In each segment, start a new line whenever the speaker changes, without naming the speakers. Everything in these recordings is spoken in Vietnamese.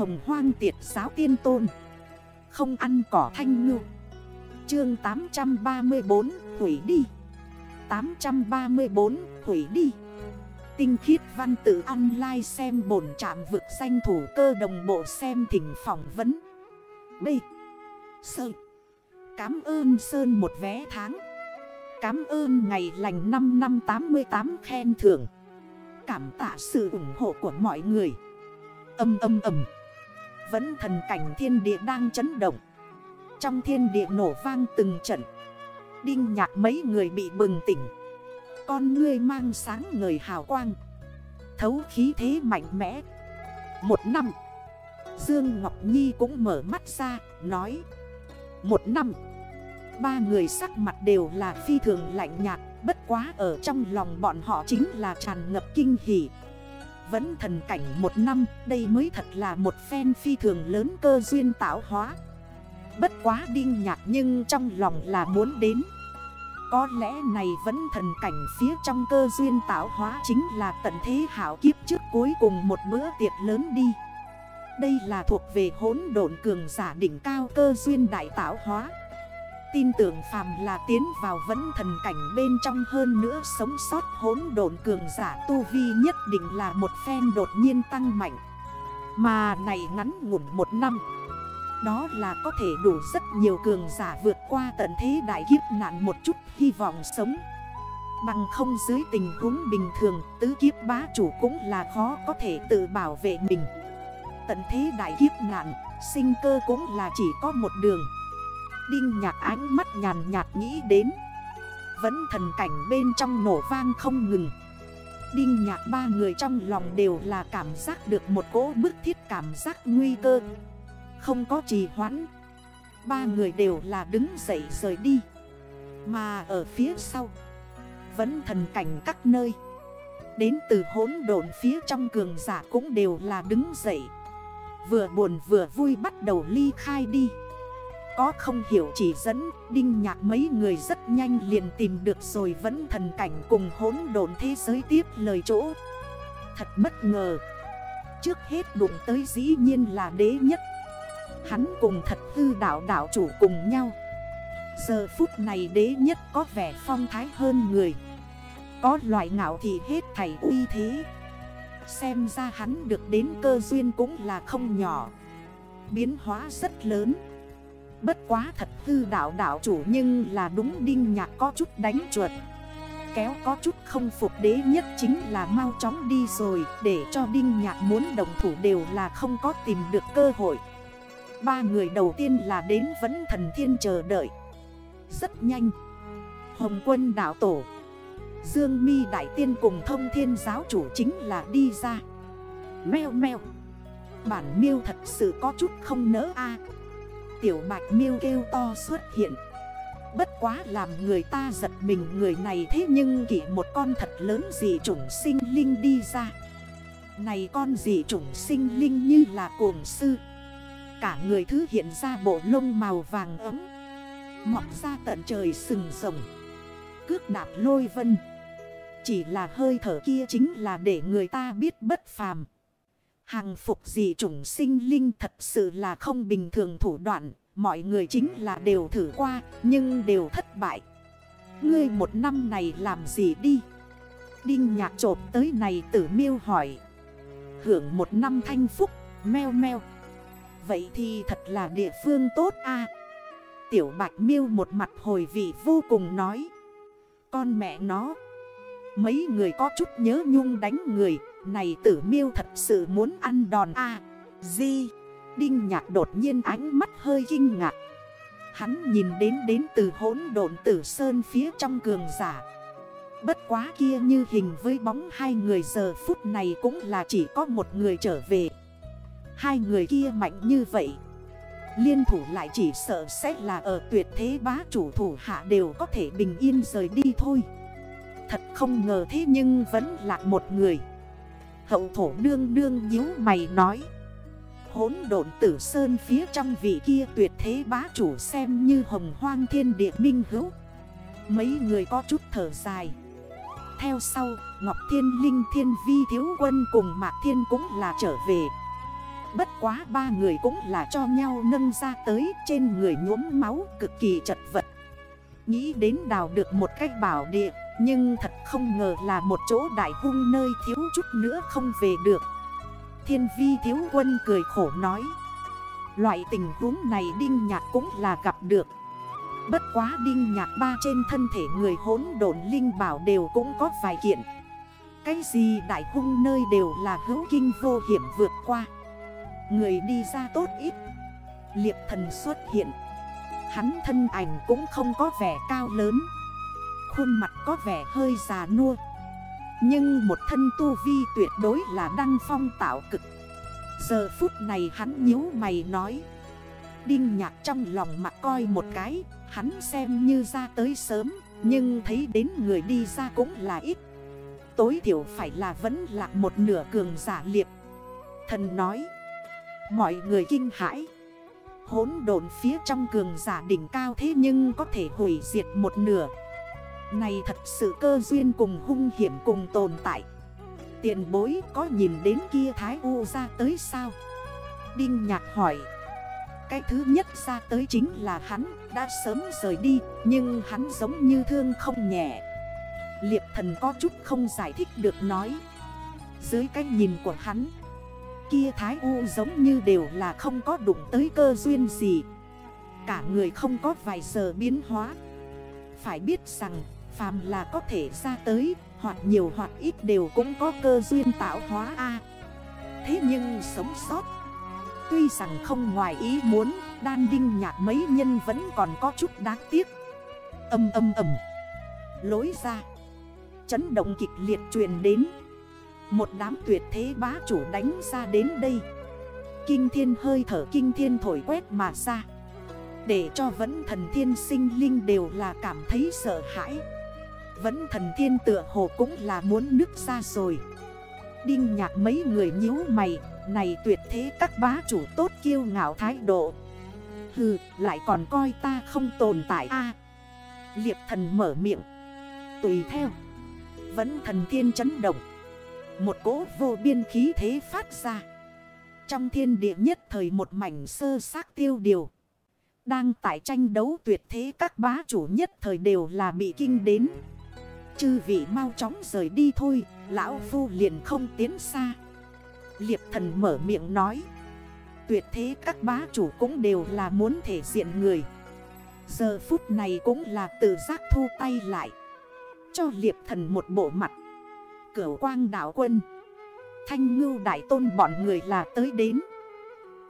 hồng hoang tiệt giáo tiên tôn. Không ăn cỏ thanh ngư. Chương 834 hủy đi. 834 hủy đi. Tinh khiết văn tự online xem bổn trạm vực danh thủ cơ đồng bộ xem thỉnh phỏng vấn. B. Sơ. Cám ơn Sơn một vé tháng. Cám ơn ngày lành 5 năm 88 khen thưởng. Cảm tạ sự ủng hộ của mọi người. Âm âm âm. Vẫn thần cảnh thiên địa đang chấn động. Trong thiên địa nổ vang từng trận. Đinh nhạc mấy người bị bừng tỉnh. Con ngươi mang sáng người hào quang. Thấu khí thế mạnh mẽ. Một năm. Dương Ngọc Nhi cũng mở mắt ra, Nói. Một năm. Ba người sắc mặt đều là phi thường lạnh nhạt, Bất quá ở trong lòng bọn họ chính là tràn ngập kinh hỉ. Vẫn thần cảnh một năm, Đây mới thật là một phen phi thường lớn cơ duyên tạo hóa. Bất quá đinh nhạc nhưng trong lòng là muốn đến. Có lẽ này vẫn thần cảnh phía trong cơ duyên tạo hóa Chính là tận thế hảo kiếp trước cuối cùng một bữa tiệc lớn đi. Đây là thuộc về hốn độn cường giả đỉnh cao cơ duyên đại tạo hóa. Tin tưởng phàm là tiến vào vẫn thần cảnh bên trong hơn nữa sống sót hốn độn cường giả tu vi nhất định là một phen đột nhiên tăng mạnh. Mà này ngắn ngủn một năm. Đó là có thể đủ rất nhiều cường giả vượt qua tận thế đại kiếp nạn một chút hy vọng sống. Bằng không dưới tình huống bình thường tứ kiếp bá chủ cũng là khó có thể tự bảo vệ mình. Tận thế đại kiếp nạn, sinh cơ cũng là chỉ có một đường. Đinh nhạc ánh mắt nhàn nhạt nghĩ đến. Vẫn thần cảnh bên trong nổ vang không ngừng. Đinh nhạc ba người trong lòng đều là cảm giác được một cỗ bức thiết cảm giác nguy cơ. Không có trì hoãn. Ba người đều là đứng dậy rời đi. Mà ở phía sau, Vẫn thần cảnh các nơi. Đến từ hốn độn phía trong cường giả cũng đều là đứng dậy. Vừa buồn vừa vui bắt đầu ly khai đi có không hiểu chỉ dẫn, Đinh nhạc mấy người rất nhanh liền tìm được rồi vẫn thần cảnh cùng hỗn độn thế giới tiếp lời chỗ. Thật bất ngờ, Trước hết đụng tới dĩ nhiên là đế nhất. Hắn cùng thật tư đảo đảo chủ cùng nhau. Giờ phút này đế nhất có vẻ phong thái hơn người. Có loại ngạo thì hết thảy uy thế. Xem ra hắn được đến cơ duyên cũng là không nhỏ. Biến hóa rất lớn. Bất quá thật hư đảo đảo chủ nhưng là đúng đinh nhạc có chút đánh chuột. Kéo có chút không phục đế nhất chính là mau chóng đi rồi, Để cho đinh nhạc muốn đồng thủ đều là không có tìm được cơ hội. Ba người đầu tiên là đến vẫn thần thiên chờ đợi. Rất nhanh. Hồng quân đảo tổ. Dương mi đại tiên cùng thông thiên giáo chủ chính là đi ra. Mèo mèo Bản miêu thật sự có chút không nỡ a. Tiểu bạch miêu kêu to xuất hiện. Bất quá làm người ta giật mình người này thế nhưng kỷ một con thật lớn dị chủng sinh linh đi ra. Này con dị chủng sinh linh như là cuồng sư. Cả người thứ hiện ra bộ lông màu vàng ấm. Mọc ra tận trời sừng rồng. Cước đạp lôi vân. Chỉ là hơi thở kia chính là để người ta biết bất phàm. Hàng phục dị chủng sinh linh thật sự là không bình thường thủ đoạn, mọi người chính là đều thử qua, nhưng đều thất bại. Ngươi một năm này làm gì đi? Đinh nhạc trộp tới này tử miêu hỏi. Hưởng một năm thanh phúc, meo meo. Vậy thì thật là địa phương tốt a Tiểu bạch miêu một mặt hồi vị vô cùng nói. Con mẹ nó. Mấy người có chút nhớ nhung đánh người này tử miêu thật sự muốn ăn đòn a. À, Di. Đinh nhạc đột nhiên ánh mắt hơi kinh ngạc. Hắn nhìn đến đến từ hỗn độn tử sơn phía trong cường giả. Bất quá kia như hình với bóng hai người giờ phút này cũng là chỉ có một người trở về. Hai người kia mạnh như vậy Liên thủ lại chỉ sợ sẽ là ở tuyệt thế bá chủ thủ hạ đều có thể bình yên rời đi thôi. Thật không ngờ thế nhưng vẫn là một người. Hậu thổ nương nương nhíu mày nói. Hốn độn tử sơn phía trong vị kia tuyệt thế bá chủ xem như hồng hoang thiên địa minh hữu. Mấy người có chút thở dài. Theo sau, Ngọc Thiên Linh, Thiên Vi Thiếu Quân cùng Mạc Thiên cũng là trở về. Bất quá ba người cũng là cho nhau nâng ra tới, Trên người nhuốm máu cực kỳ chật vật. Nghĩ đến đào được một cách bảo địa, Nhưng thật không ngờ là một chỗ đại hung nơi thiếu chút nữa không về được. Thiên vi thiếu quân cười khổ nói, Loại tình huống này Đinh Nhạc cũng là gặp được. Bất quá Đinh Nhạc ba trên thân thể người hốn độn linh bảo đều cũng có vài kiện. Cái gì đại hung nơi đều là hữu kinh vô hiểm vượt qua. Người đi ra tốt ít. Liệp thần xuất hiện. Hắn thân ảnh cũng không có vẻ cao lớn. Khuôn mặt có vẻ hơi già nua. Nhưng một thân tu vi tuyệt đối là đăng phong tạo cực. Giờ phút này hắn nhíu mày nói. Đinh nhạc trong lòng mặt coi một cái, Hắn xem như ra tới sớm, Nhưng thấy đến người đi ra cũng là ít. Tối thiểu phải là vẫn là một nửa cường giả liệp Thần nói, Mọi người kinh hãi. Hốn độn phía trong cường giả đỉnh cao thế nhưng có thể hủy diệt một nửa. Này thật sự cơ duyên cùng hung hiểm cùng tồn tại. Tiền bối có nhìn đến kia Thái U ra tới sao? Đinh nhạc hỏi. Cái thứ nhất ra tới chính là hắn đã sớm rời đi, Nhưng hắn giống như thương không nhẹ. Liệp thần có chút không giải thích được nói. Dưới cái nhìn của hắn Kia Thái U giống như đều là không có đụng tới cơ duyên gì. Cả người không có vài giờ biến hóa. Phải biết rằng, phàm là có thể ra tới, Hoặc nhiều hoặc ít đều cũng có cơ duyên tạo hóa A. Thế nhưng sống sót, Tuy rằng không ngoài ý muốn, Đan đinh nhạc mấy nhân vẫn còn có chút đáng tiếc. Âm âm ầm, Lối ra, Chấn động kịch liệt truyền đến một đám tuyệt thế bá chủ đánh ra đến đây. Kinh thiên hơi thở kinh thiên thổi quét mà ra. Để cho vẫn thần thiên sinh linh đều là cảm thấy sợ hãi. Vẫn thần thiên tựa hồ cũng là muốn nứt ra rồi. Đinh nhạc mấy người nhíu mày, Này tuyệt thế các bá chủ tốt kiêu ngạo thái độ. Hừ, lại còn coi ta không tồn tại a. Liệp thần mở miệng. Tùy theo. Vẫn thần thiên chấn động một cỗ vô biên khí thế phát ra. Trong thiên địa nhất thời một mảnh sơ xác tiêu điều. Đang tại tranh đấu tuyệt thế các bá chủ nhất thời đều là bị kinh đến. Chư vị mau chóng rời đi thôi, Lão Phu liền không tiến xa. Liệp thần mở miệng nói, Tuyệt thế các bá chủ cũng đều là muốn thể diện người. Giờ phút này cũng là tự giác thu tay lại. Cho liệp thần một bộ mặt Cửu quang đảo quân. Thanh ngưu đại tôn bọn người là tới đến.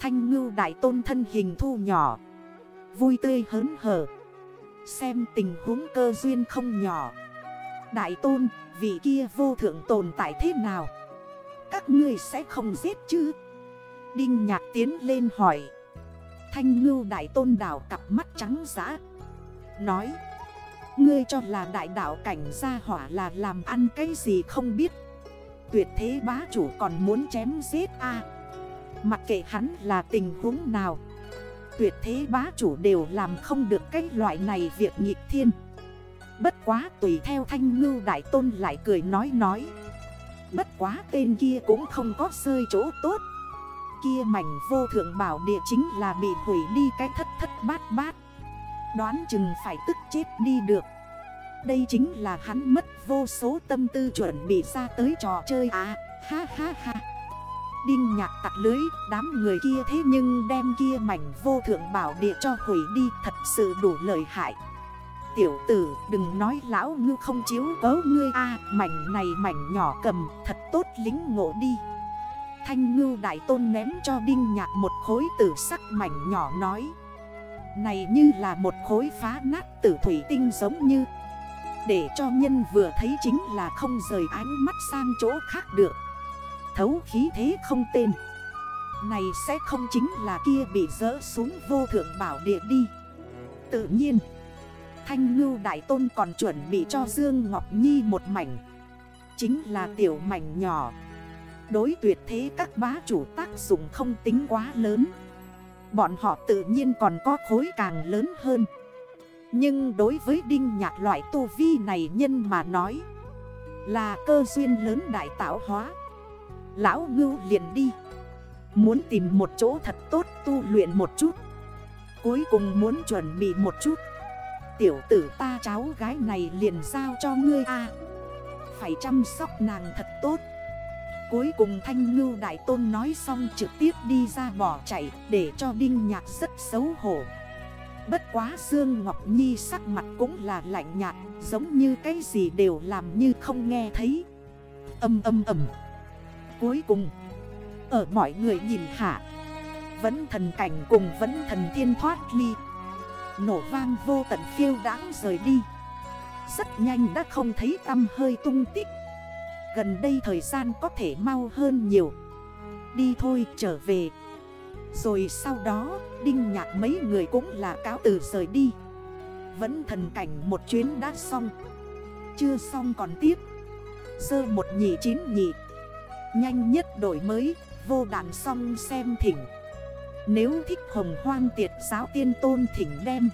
Thanh ngưu đại tôn thân hình thu nhỏ, Vui tươi hớn hở. Xem tình huống cơ duyên không nhỏ. Đại tôn, vị kia vô thượng tồn tại thế nào? Các ngươi sẽ không giết chứ? Đinh nhạc tiến lên hỏi. Thanh ngưu đại tôn đảo cặp mắt trắng giã Nói Ngươi cho là đại đạo cảnh gia hỏa là làm ăn cái gì không biết. Tuyệt thế bá chủ còn muốn chém giết a. Mặc kệ hắn là tình huống nào, Tuyệt thế bá chủ đều làm không được cái loại này việc nghịch thiên. Bất quá tùy theo thanh ngưu đại tôn lại cười nói nói. Bất quá tên kia cũng không có rơi chỗ tốt. Kia mảnh vô thượng bảo địa chính là bị hủy đi cái thất thất bát bát. Đoán chừng phải tức chết đi được. Đây chính là hắn mất vô số tâm tư chuẩn bị ra tới trò chơi à. Ha ha ha. Đinh nhạc tặc lưới, Đám người kia thế nhưng đem kia mảnh vô thượng bảo địa cho hủy đi, Thật sự đủ lợi hại. Tiểu tử, đừng nói lão ngư không chiếu cớ ngươi a, Mảnh này mảnh nhỏ cầm, thật tốt lính ngộ đi. Thanh ngưu đại tôn ném cho đinh nhạc một khối tử sắc mảnh nhỏ nói này như là một khối phá nát tử thủy tinh giống như. Để cho nhân vừa thấy chính là không rời ánh mắt sang chỗ khác được. Thấu khí thế không tên. Này sẽ không chính là kia bị rỡ xuống vô thượng bảo địa đi. Tự nhiên, Thanh ngưu đại tôn còn chuẩn bị cho Dương Ngọc Nhi một mảnh. Chính là tiểu mảnh nhỏ. Đối tuyệt thế các bá chủ tác dụng không tính quá lớn. Bọn họ tự nhiên còn có khối càng lớn hơn. Nhưng đối với đinh nhạc loại tu vi này nhân mà nói, Là cơ duyên lớn đại tạo hóa. Lão ngưu liền đi. Muốn tìm một chỗ thật tốt tu luyện một chút. Cuối cùng muốn chuẩn bị một chút. Tiểu tử ta cháu gái này liền giao cho ngươi a. Phải chăm sóc nàng thật tốt. Cuối cùng Thanh Ngưu Đại Tôn nói xong trực tiếp đi ra bỏ chạy Để cho Đinh Nhạc rất xấu hổ. Bất quá Dương Ngọc Nhi sắc mặt cũng là lạnh nhạt, Giống như cái gì đều làm như không nghe thấy. Âm âm âm. Cuối cùng, Ở mọi người nhìn hạ, Vẫn thần cảnh cùng vẫn thần thiên thoát ly. Nổ vang vô tận phiêu đáng rời đi. Rất nhanh đã không thấy tâm hơi tung tích. Gần đây thời gian có thể mau hơn nhiều. Đi thôi, trở về. Rồi sau đó, Đinh nhạc mấy người cũng là cáo từ rời đi. Vẫn thần cảnh một chuyến đã xong. Chưa xong còn tiếp. Sơ một nhị chín nhị. Nhanh nhất đổi mới, Vô đạn xong xem thỉnh. Nếu thích hồng hoang tiệt giáo tiên tôn thỉnh đem.